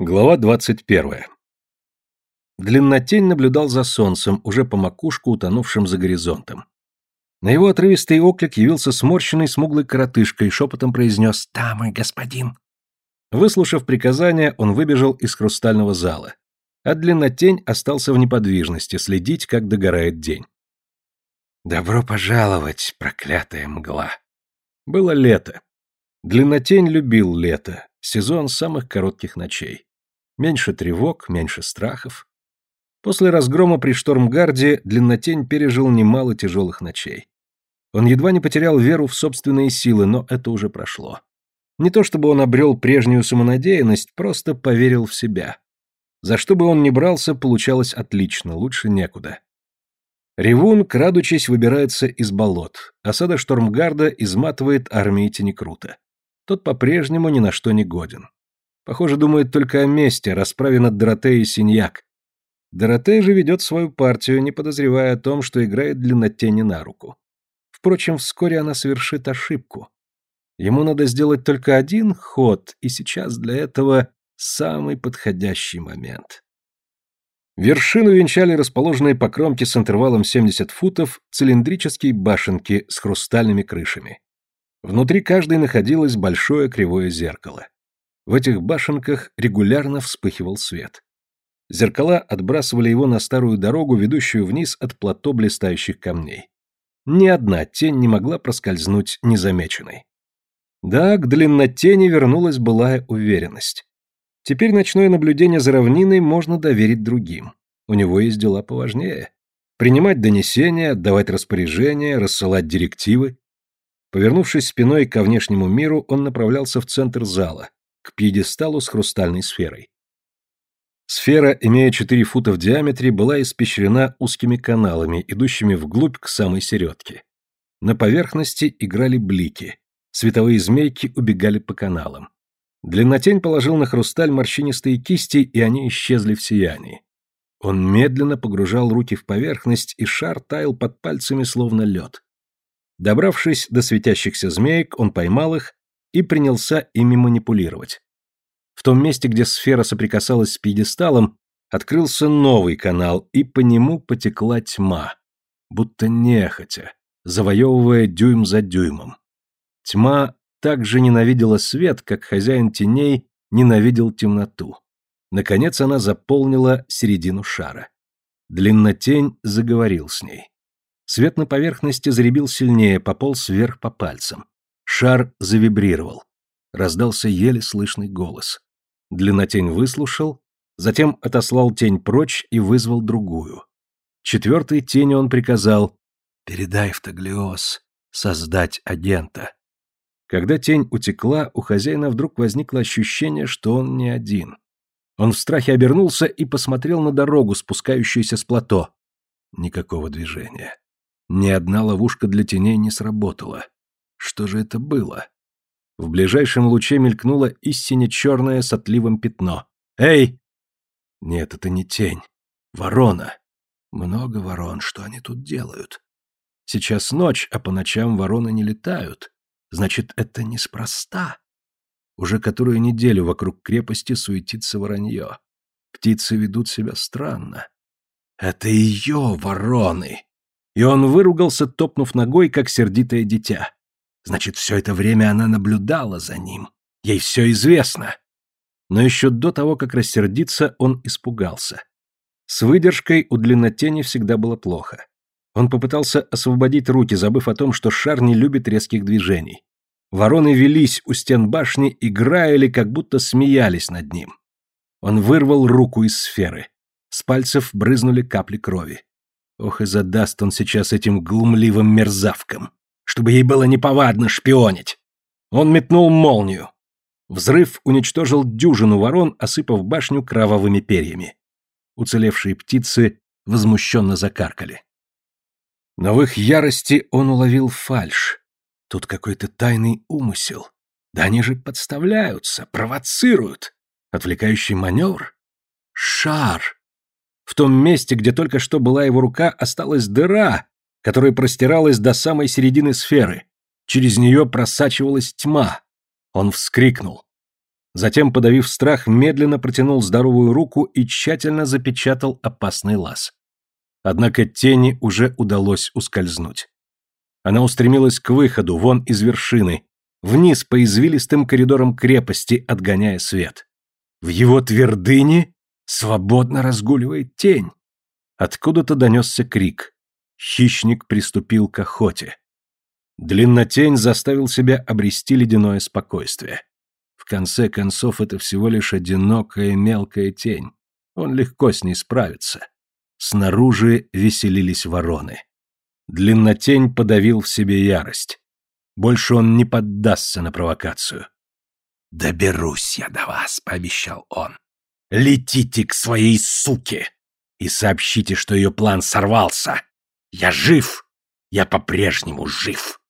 Глава 21. Длиннотень наблюдал за солнцем, уже по макушку утонувшим за горизонтом. На его отрывистый оклик явился сморщенный смуглый коротышка и шепотом произнес «Да, мой господин». Выслушав приказание, он выбежал из хрустального зала, а длиннотень остался в неподвижности, следить, как догорает день. «Добро пожаловать, проклятая мгла!» Было лето. Длиннотень любил лето, сезон самых коротких ночей. Меньше тревог, меньше страхов. После разгрома при Штормгарде Длиннотень пережил немало тяжелых ночей. Он едва не потерял веру в собственные силы, но это уже прошло. Не то чтобы он обрел прежнюю самонадеянность, просто поверил в себя. За что бы он ни брался, получалось отлично, лучше некуда. Ревун, крадучись, выбирается из болот. Осада Штормгарда изматывает армии Тенекрута. Тот по-прежнему ни на что не годен. Похоже, думает только о месте, расправе над Доротеей Синьяк. Доротея же ведет свою партию, не подозревая о том, что играет длиннотени на руку. Впрочем, вскоре она совершит ошибку. Ему надо сделать только один ход, и сейчас для этого самый подходящий момент. Вершину венчали расположенные по кромке с интервалом 70 футов цилиндрические башенки с хрустальными крышами. Внутри каждой находилось большое кривое зеркало. В этих башенках регулярно вспыхивал свет. Зеркала отбрасывали его на старую дорогу, ведущую вниз от плато блистающих камней. Ни одна тень не могла проскользнуть незамеченной. Да, к длиннотени вернулась былая уверенность. Теперь ночное наблюдение за равниной можно доверить другим. У него есть дела поважнее. Принимать донесения, отдавать распоряжения, рассылать директивы. Повернувшись спиной ко внешнему миру, он направлялся в центр зала, к пьедесталу с хрустальной сферой. Сфера, имея 4 фута в диаметре, была испещрена узкими каналами, идущими вглубь к самой середке. На поверхности играли блики, световые змейки убегали по каналам. Длиннотень положил на хрусталь морщинистые кисти, и они исчезли в сиянии. Он медленно погружал руки в поверхность, и шар таял под пальцами, словно лед. Добравшись до светящихся змеек, он поймал их и принялся ими манипулировать. В том месте, где сфера соприкасалась с пьедесталом, открылся новый канал, и по нему потекла тьма, будто нехотя, завоевывая дюйм за дюймом. Тьма так же ненавидела свет, как хозяин теней ненавидел темноту. Наконец она заполнила середину шара. Длиннотень заговорил с ней. Свет на поверхности заребил сильнее, пополз вверх по пальцам. Шар завибрировал. Раздался еле слышный голос. Длиннотень выслушал, затем отослал тень прочь и вызвал другую. Четвертой тени он приказал «Передай в Таглиоз, создать агента». Когда тень утекла, у хозяина вдруг возникло ощущение, что он не один. Он в страхе обернулся и посмотрел на дорогу, спускающуюся с плато. Никакого движения. Ни одна ловушка для теней не сработала. Что же это было? В ближайшем луче мелькнуло истине черное с отливом пятно. «Эй!» Нет, это не тень. Ворона. Много ворон, что они тут делают? Сейчас ночь, а по ночам вороны не летают. Значит, это неспроста. Уже которую неделю вокруг крепости суетится воронье. Птицы ведут себя странно. Это ее вороны. И он выругался, топнув ногой, как сердитое дитя. Значит, все это время она наблюдала за ним. Ей все известно. Но еще до того, как рассердиться, он испугался. С выдержкой у длиннотени всегда было плохо. Он попытался освободить руки, забыв о том, что шар не любит резких движений. Вороны велись у стен башни и граяли, как будто смеялись над ним. Он вырвал руку из сферы. С пальцев брызнули капли крови. Ох и задаст он сейчас этим глумливым мерзавкам чтобы ей было неповадно шпионить. Он метнул молнию. Взрыв уничтожил дюжину ворон, осыпав башню кровавыми перьями. Уцелевшие птицы возмущенно закаркали. Но в их ярости он уловил фальшь. Тут какой-то тайный умысел. Да они же подставляются, провоцируют. Отвлекающий маневр. Шар. В том месте, где только что была его рука, осталась дыра, которая простиралась до самой середины сферы. Через нее просачивалась тьма. Он вскрикнул. Затем, подавив страх, медленно протянул здоровую руку и тщательно запечатал опасный лаз. Однако тени уже удалось ускользнуть. Она устремилась к выходу, вон из вершины, вниз по извилистым коридорам крепости, отгоняя свет. В его твердыне свободно разгуливает тень. Откуда-то донесся крик. Хищник приступил к охоте. Длиннотень заставил себя обрести ледяное спокойствие. В конце концов, это всего лишь одинокая мелкая тень. Он легко с ней справится. Снаружи веселились вороны. Длиннотень подавил в себе ярость. Больше он не поддастся на провокацию. «Доберусь я до вас», — пообещал он. «Летите к своей суке и сообщите, что ее план сорвался. Я жив, я по-прежнему жив».